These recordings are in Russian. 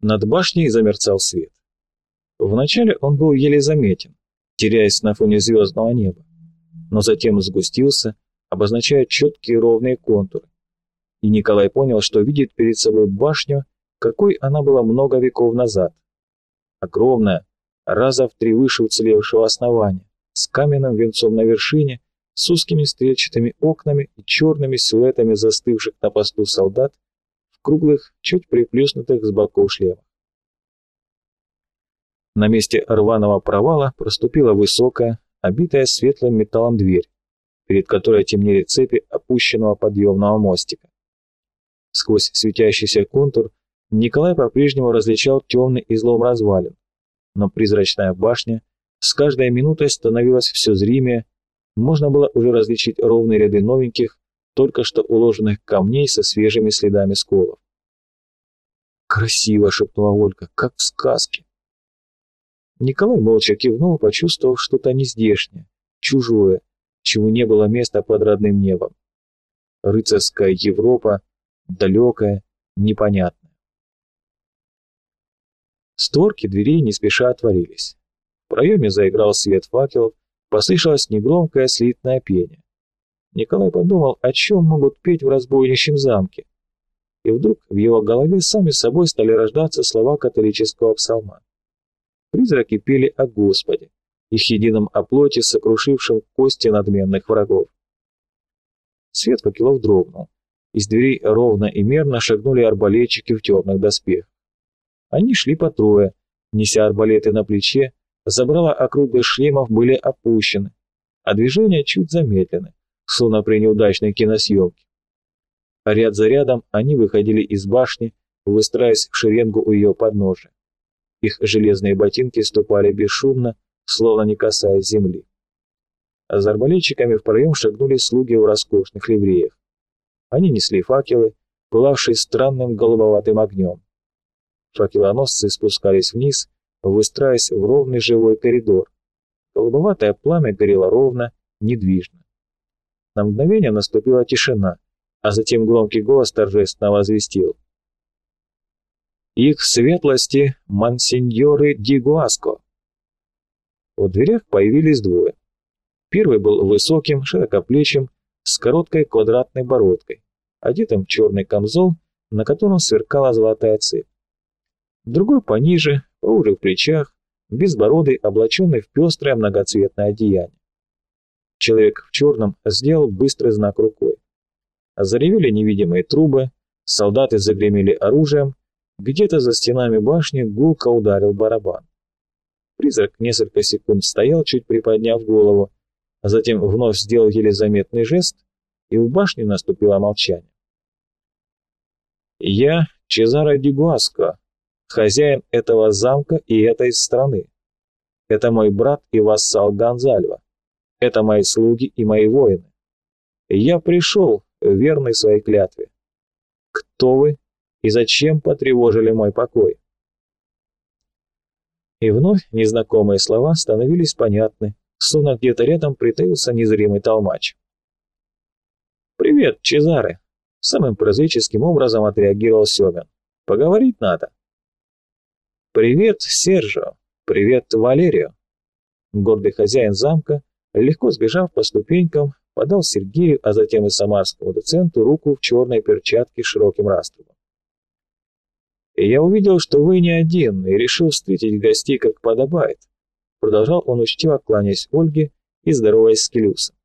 Над башней замерцал свет. Вначале он был еле заметен, теряясь на фоне звездного неба, но затем сгустился, обозначая четкие ровные контуры. И Николай понял, что видит перед собой башню, какой она была много веков назад. Огромная, раза в три выше уцелевшего основания, с каменным венцом на вершине, с узкими стрельчатыми окнами и черными силуэтами застывших на посту солдат круглых, чуть приплюснутых с боков шлемах. На месте рваного провала проступила высокая, обитая светлым металлом дверь, перед которой темнели цепи опущенного подъемного мостика. Сквозь светящийся контур Николай по-прежнему различал темный излом развалин, но призрачная башня с каждой минутой становилась все зримее, можно было уже различить ровные ряды новеньких, только что уложенных камней со свежими следами сколов. «Красиво!» — шепнула Ольга, — «как в сказке!» Николай молча кивнул, почувствовав что-то нездешнее, чужое, чему не было места под родным небом. Рыцарская Европа, далекая, непонятная. Створки дверей не спеша отворились. В проеме заиграл свет факелов, послышалось негромкое слитное пение. Николай подумал, о чем могут петь в разбойничьем замке. И вдруг в его голове сами собой стали рождаться слова католического псалма. Призраки пели о Господе, их едином оплоте, сокрушившем кости надменных врагов. Свет факелов дрогнул. Из дверей ровно и мерно шагнули арбалетчики в темных доспехах. Они шли по трое, неся арбалеты на плече, забрала округлых шлемов были опущены, а движения чуть замедлены, словно при неудачной киносъемке. Ряд за рядом они выходили из башни, выстраиваясь в шеренгу у ее подножия. Их железные ботинки ступали бесшумно, словно не касаясь земли. А за арбалетчиками в проем шагнули слуги в роскошных ливреях. Они несли факелы, пылавшие странным голубоватым огнем. Факелоносцы спускались вниз, выстраиваясь в ровный живой коридор. Голубоватое пламя горело ровно, недвижно. На мгновение наступила тишина, а затем громкий голос торжественно возвестил. «Их светлости, мансиньоры Дигуаско!» В дверях появились двое. Первый был высоким, широкоплечим, с короткой квадратной бородкой, одетым в черный камзол, на котором сверкала золотая цепь другой пониже, поуже в плечах, безбородый, облаченный в пестрое многоцветное одеяние. Человек в черном сделал быстрый знак рукой. Заревели невидимые трубы, солдаты загремели оружием, где-то за стенами башни гулко ударил барабан. Призрак несколько секунд стоял, чуть приподняв голову, а затем вновь сделал еле заметный жест, и в башне наступило молчание. «Я Чезаро Дигуаско», хозяин этого замка и этой страны. Это мой брат и вассал Гонзальва. Это мои слуги и мои воины. Я пришел, верный своей клятве. Кто вы и зачем потревожили мой покой? И вновь незнакомые слова становились понятны, словно где-то рядом притаился незримый толмач. «Привет, Чезаре!» Самым прозаическим образом отреагировал Семен. «Поговорить надо». «Привет, Сержо! Привет, Валерио!» Гордый хозяин замка, легко сбежав по ступенькам, подал Сергею, а затем и самарскому доценту руку в черной перчатке с широким раструбом. «Я увидел, что вы не один, и решил встретить гостей, как подобает», продолжал он учтиво кланяясь Ольге и здороваясь с Келюсом.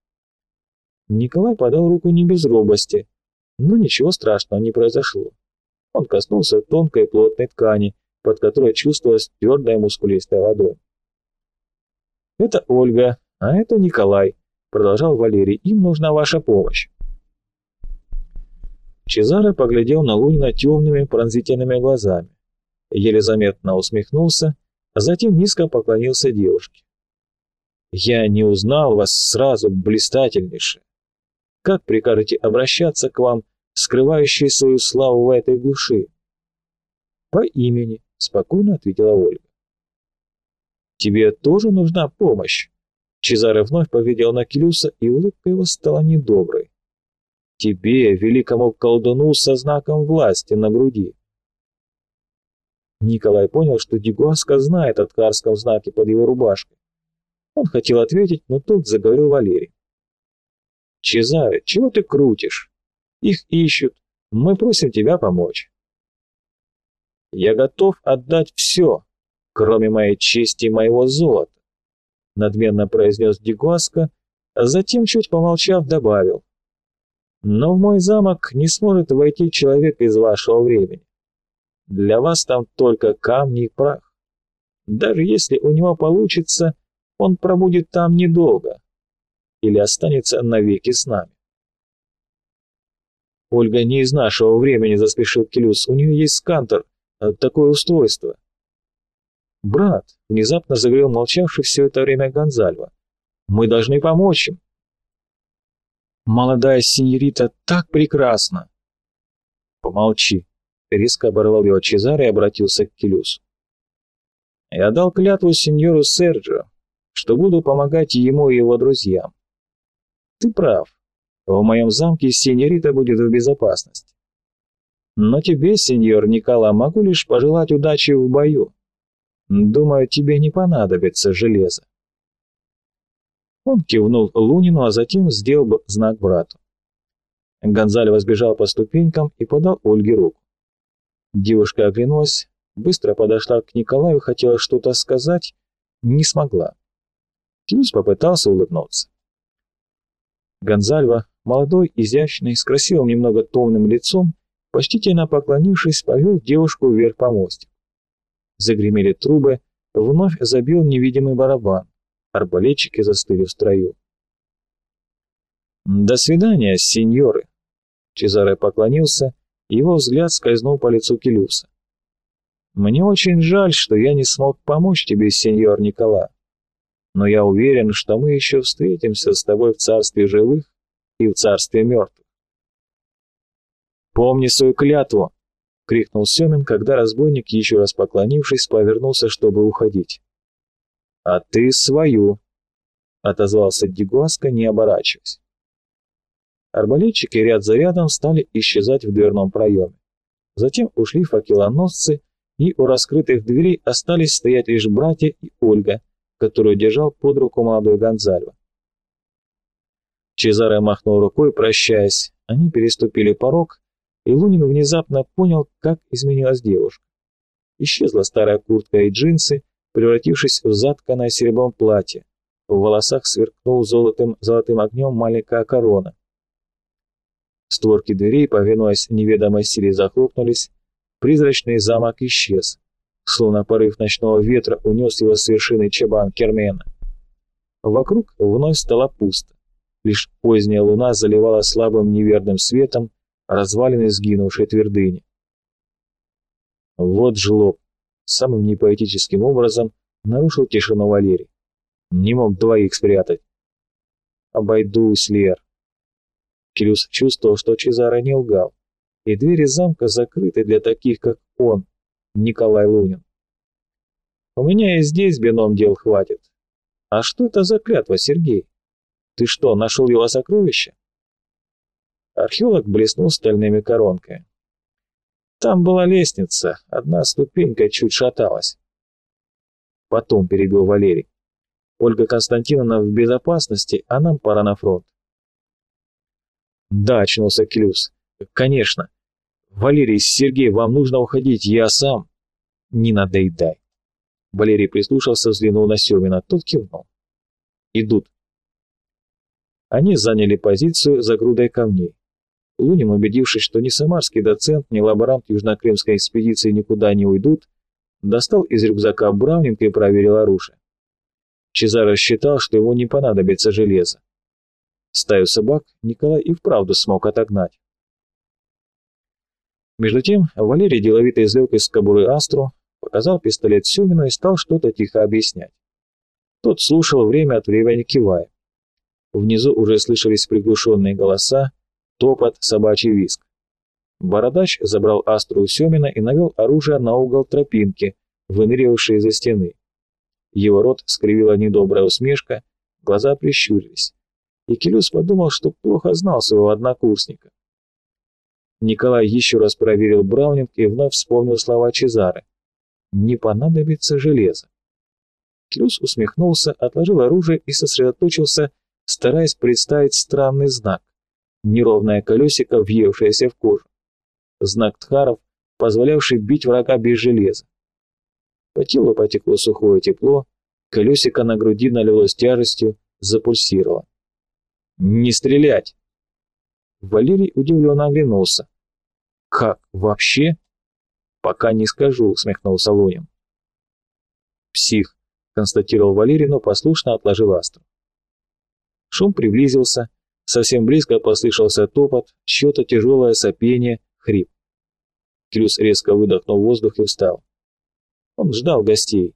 Николай подал руку не без робости, но ничего страшного не произошло. Он коснулся тонкой плотной ткани, под которой чувствовалась твердая мускулистая ладонь. «Это Ольга, а это Николай», — продолжал Валерий, — «им нужна ваша помощь». Чезаро поглядел на Лунина темными пронзительными глазами, еле заметно усмехнулся, а затем низко поклонился девушке. «Я не узнал вас сразу, блистательнейше. Как прикажете обращаться к вам, скрывающей свою славу в этой глуши?» «По имени», спокойно ответила Ольга. «Тебе тоже нужна помощь?» Чезаре вновь поведел на Келюса, и улыбка его стала недоброй. «Тебе, великому колдуну со знаком власти на груди». Николай понял, что Дегуаска знает о ткарском знаке под его рубашкой. Он хотел ответить, но тут заговорил Валерий. «Чезаре, чего ты крутишь? Их ищут. Мы просим тебя помочь». «Я готов отдать все, кроме моей чести и моего золота», надменно произнес Дегуаска, а затем, чуть помолчав, добавил. «Но в мой замок не сможет войти человек из вашего времени. Для вас там только камни и прах. Даже если у него получится, он пробудет там недолго или останется навеки с нами. Ольга не из нашего времени, заспешил Келюс. У нее есть скантер, э, такое устройство. Брат, внезапно заговорил молчавший все это время Гонзальва. Мы должны помочь им. Молодая синьорита так прекрасна. Помолчи, резко оборвал его Чезаре и обратился к Келюсу. Я дал клятву сеньору Серджио, что буду помогать ему и его друзьям. Ты прав. В моем замке сеньорита будет в безопасности. Но тебе, сеньор Никола, могу лишь пожелать удачи в бою. Думаю, тебе не понадобится железо. Он кивнул Лунину, а затем сделал знак брату. Гонзалева сбежал по ступенькам и подал Ольге руку. Девушка оглянулась, быстро подошла к Николаю, хотела что-то сказать, не смогла. Клюс попытался улыбнуться. Гонзальва, молодой, изящный, с красивым немного томным лицом, почтительно поклонившись, повел девушку вверх по мостику. Загремели трубы, вновь забил невидимый барабан. Арбалетчики застыли в строю. «До свидания, сеньоры!» Чезаре поклонился, его взгляд скользнул по лицу Келюса. «Мне очень жаль, что я не смог помочь тебе, сеньор Никола но я уверен, что мы еще встретимся с тобой в царстве живых и в царстве мертвых. «Помни свою клятву!» — крикнул Семин, когда разбойник, еще раз поклонившись, повернулся, чтобы уходить. «А ты свою!» — отозвался Дегуаска, не оборачиваясь. Арбалетчики ряд за рядом стали исчезать в дверном проеме. Затем ушли факелоносцы, и у раскрытых дверей остались стоять лишь братья и Ольга — которую держал под руку молодой Гонзальво. Чезаре махнул рукой, прощаясь. Они переступили порог, и Лунин внезапно понял, как изменилась девушка. Исчезла старая куртка и джинсы, превратившись в затканное серебром платье. В волосах сверкнул золотым, золотым огнем маленькая корона. Створки дверей, повинуясь неведомой силе, захлопнулись. Призрачный замок исчез словно порыв ночного ветра унес его с вершины чабан Кермена. Вокруг вновь стало пусто. Лишь поздняя луна заливала слабым неверным светом развалины сгинувшей твердыни. Вот жлоб, самым непоэтическим образом нарушил тишину Валерий. Не мог двоих спрятать. Обойдусь, Лер. Келюс чувствовал, что Чезаро не лгал, и двери замка закрыты для таких, как он, Николай Лунин. У меня и здесь бином дел хватит. А что это за клятва, Сергей? Ты что, нашел его сокровище? Археолог блеснул стальными коронками. Там была лестница, одна ступенька чуть шаталась. Потом перебил Валерий. Ольга Константиновна в безопасности, а нам пора на фронт. Да, очнулся Клюс. Конечно. «Валерий, Сергей, вам нужно уходить, я сам». «Не надоедай». Валерий прислушался, взглянул на Семина, тот кивнул. «Идут». Они заняли позицию за грудой камней. Лунин, убедившись, что ни самарский доцент, ни лаборант южнокремской экспедиции никуда не уйдут, достал из рюкзака браунинг и проверил оружие. Чезаро считал, что ему не понадобится железо. Стаю собак Николай и вправду смог отогнать. Между тем Валерий деловито извлек из кобуры Астру, показал пистолет Семину и стал что-то тихо объяснять. Тот слушал время от времени кивая. Внизу уже слышались приглушенные голоса, топот, собачий виск. Бородач забрал Астру у Семина и навел оружие на угол тропинки, выныривавшей из-за стены. Его рот скривила недобрая усмешка, глаза прищурились. И Келюс подумал, что плохо знал своего однокурсника. Николай еще раз проверил Браунинг и вновь вспомнил слова Чезары. не понадобится железо. Клюс усмехнулся, отложил оружие и сосредоточился, стараясь представить странный знак. Неровное колесико, въевшееся в кожу. Знак Тхаров, позволявший бить врага без железа. По телу потекло сухое тепло, колесико на груди налилось тяжестью, запульсировало. «Не стрелять!» Валерий удивленно оглянулся. «Как, вообще?» «Пока не скажу», — усмехнулся Лунин. «Псих», — констатировал Валерий, но послушно отложил астру. Шум приблизился, совсем близко послышался топот, чье-то тяжелое сопение, хрип. Клюс резко выдохнул воздух и встал. Он ждал гостей,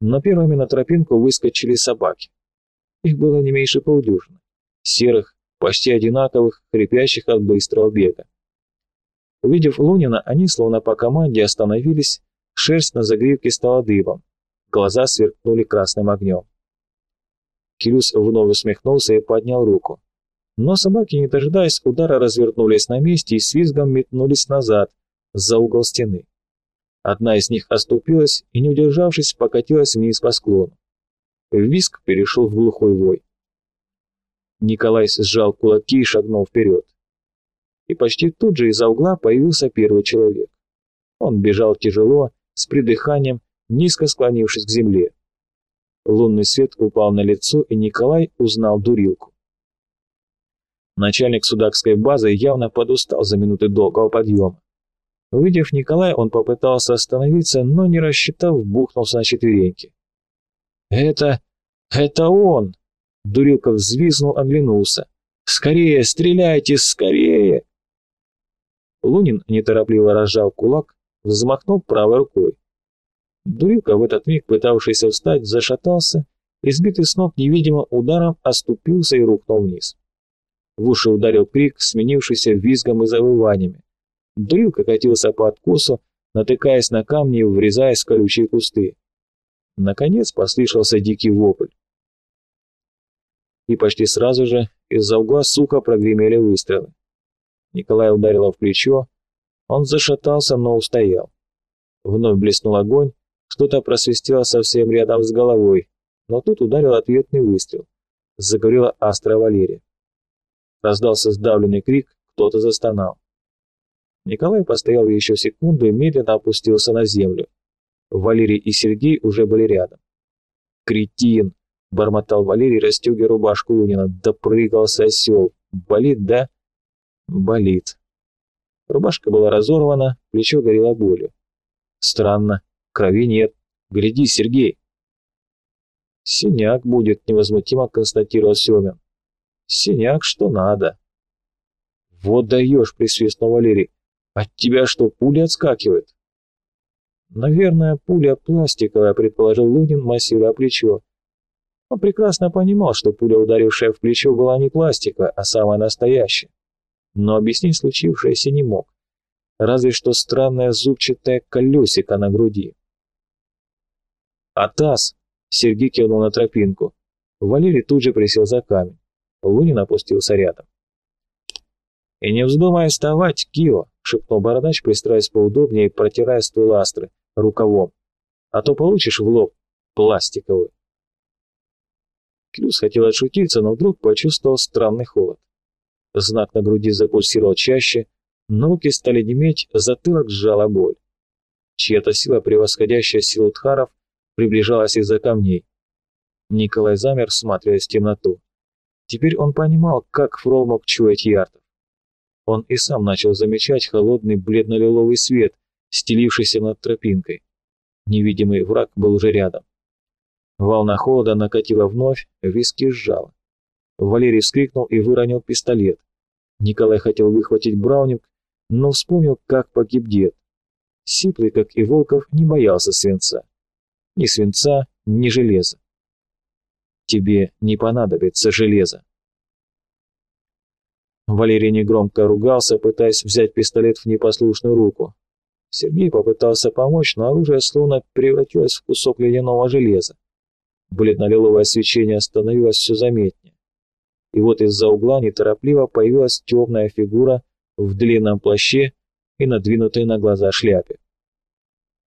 но первыми на тропинку выскочили собаки. Их было не меньше полдюжины, серых, почти одинаковых, хрипящих от быстрого бега. Увидев Лунина, они, словно по команде, остановились, шерсть на загривке стала дыбом, глаза сверкнули красным огнем. Кирюс вновь усмехнулся и поднял руку. Но собаки, не дожидаясь удара, развернулись на месте и с визгом метнулись назад, за угол стены. Одна из них оступилась и, не удержавшись, покатилась вниз по склону. Визг перешел в глухой вой. Николай сжал кулаки и шагнул вперед и почти тут же из-за угла появился первый человек. Он бежал тяжело, с придыханием, низко склонившись к земле. Лунный свет упал на лицо, и Николай узнал дурилку. Начальник судакской базы явно подустал за минуты долгого подъема. Увидев Николая, он попытался остановиться, но не рассчитав, бухнулся на четвереньки. «Это... это он!» Дурилка взвизнул, оглянулся. «Скорее, стреляйте, скорее!» Лунин неторопливо разжал кулак, взмахнул правой рукой. Дурилка в этот миг, пытавшийся встать, зашатался и, сбитый с ног невидимо ударом, оступился и рухнул вниз. В уши ударил крик, сменившийся визгом и завываниями. Дурилка катился по откосу, натыкаясь на камни и врезаясь в колючие кусты. Наконец послышался дикий вопль. И почти сразу же из-за угла сука прогремели выстрелы. Николай ударила в плечо. Он зашатался, но устоял. Вновь блеснул огонь, что-то просвистело совсем рядом с головой, но тут ударил ответный выстрел. Заговорила Астра Валерия. Раздался сдавленный крик, кто-то застонал. Николай постоял еще секунду и медленно опустился на землю. Валерий и Сергей уже были рядом. «Кретин!» — бормотал Валерий, расстегивая рубашку Лунина. «Допрыгался осел! Болит, да?» Болит. Рубашка была разорвана, плечо горело болью. Странно, крови нет. Гляди, Сергей. Синяк будет, невозмутимо констатировал Семин. Синяк, что надо. Вот даешь, присвистнул Валерий. От тебя что, пуля отскакивает? Наверное, пуля пластиковая, предположил Лунин, массируя плечо. Он прекрасно понимал, что пуля, ударившая в плечо, была не пластиковая, а самая настоящая но объяснить случившееся не мог. Разве что странное зубчатое колесико на груди. «Атас!» — Сергей кивнул на тропинку. Валерий тут же присел за камень. Лунин опустился рядом. «И не вздумай вставать, Кио!» — шепнул бородач, пристраиваясь поудобнее и протирая ствол астры рукавом. «А то получишь в лоб пластиковый». Клюс хотел отшутиться, но вдруг почувствовал странный холод. Знак на груди запульсировал чаще, но руки стали неметь, затылок сжала боль. Чья-то сила, превосходящая силу Тхаров, приближалась из-за камней. Николай замер, всматриваясь в темноту. Теперь он понимал, как Фрол мог чуять яртов. Он и сам начал замечать холодный бледно-лиловый свет, стелившийся над тропинкой. Невидимый враг был уже рядом. Волна холода накатила вновь, виски сжала. Валерий вскрикнул и выронил пистолет. Николай хотел выхватить Браунинг, но вспомнил, как погиб дед. Сиплый, как и Волков, не боялся свинца. Ни свинца, ни железа. Тебе не понадобится железо. Валерий негромко ругался, пытаясь взять пистолет в непослушную руку. Сергей попытался помочь, но оружие словно превратилось в кусок ледяного железа. Бледно-лиловое свечение становилось все заметнее и вот из-за угла неторопливо появилась темная фигура в длинном плаще и надвинутой на глаза шляпе.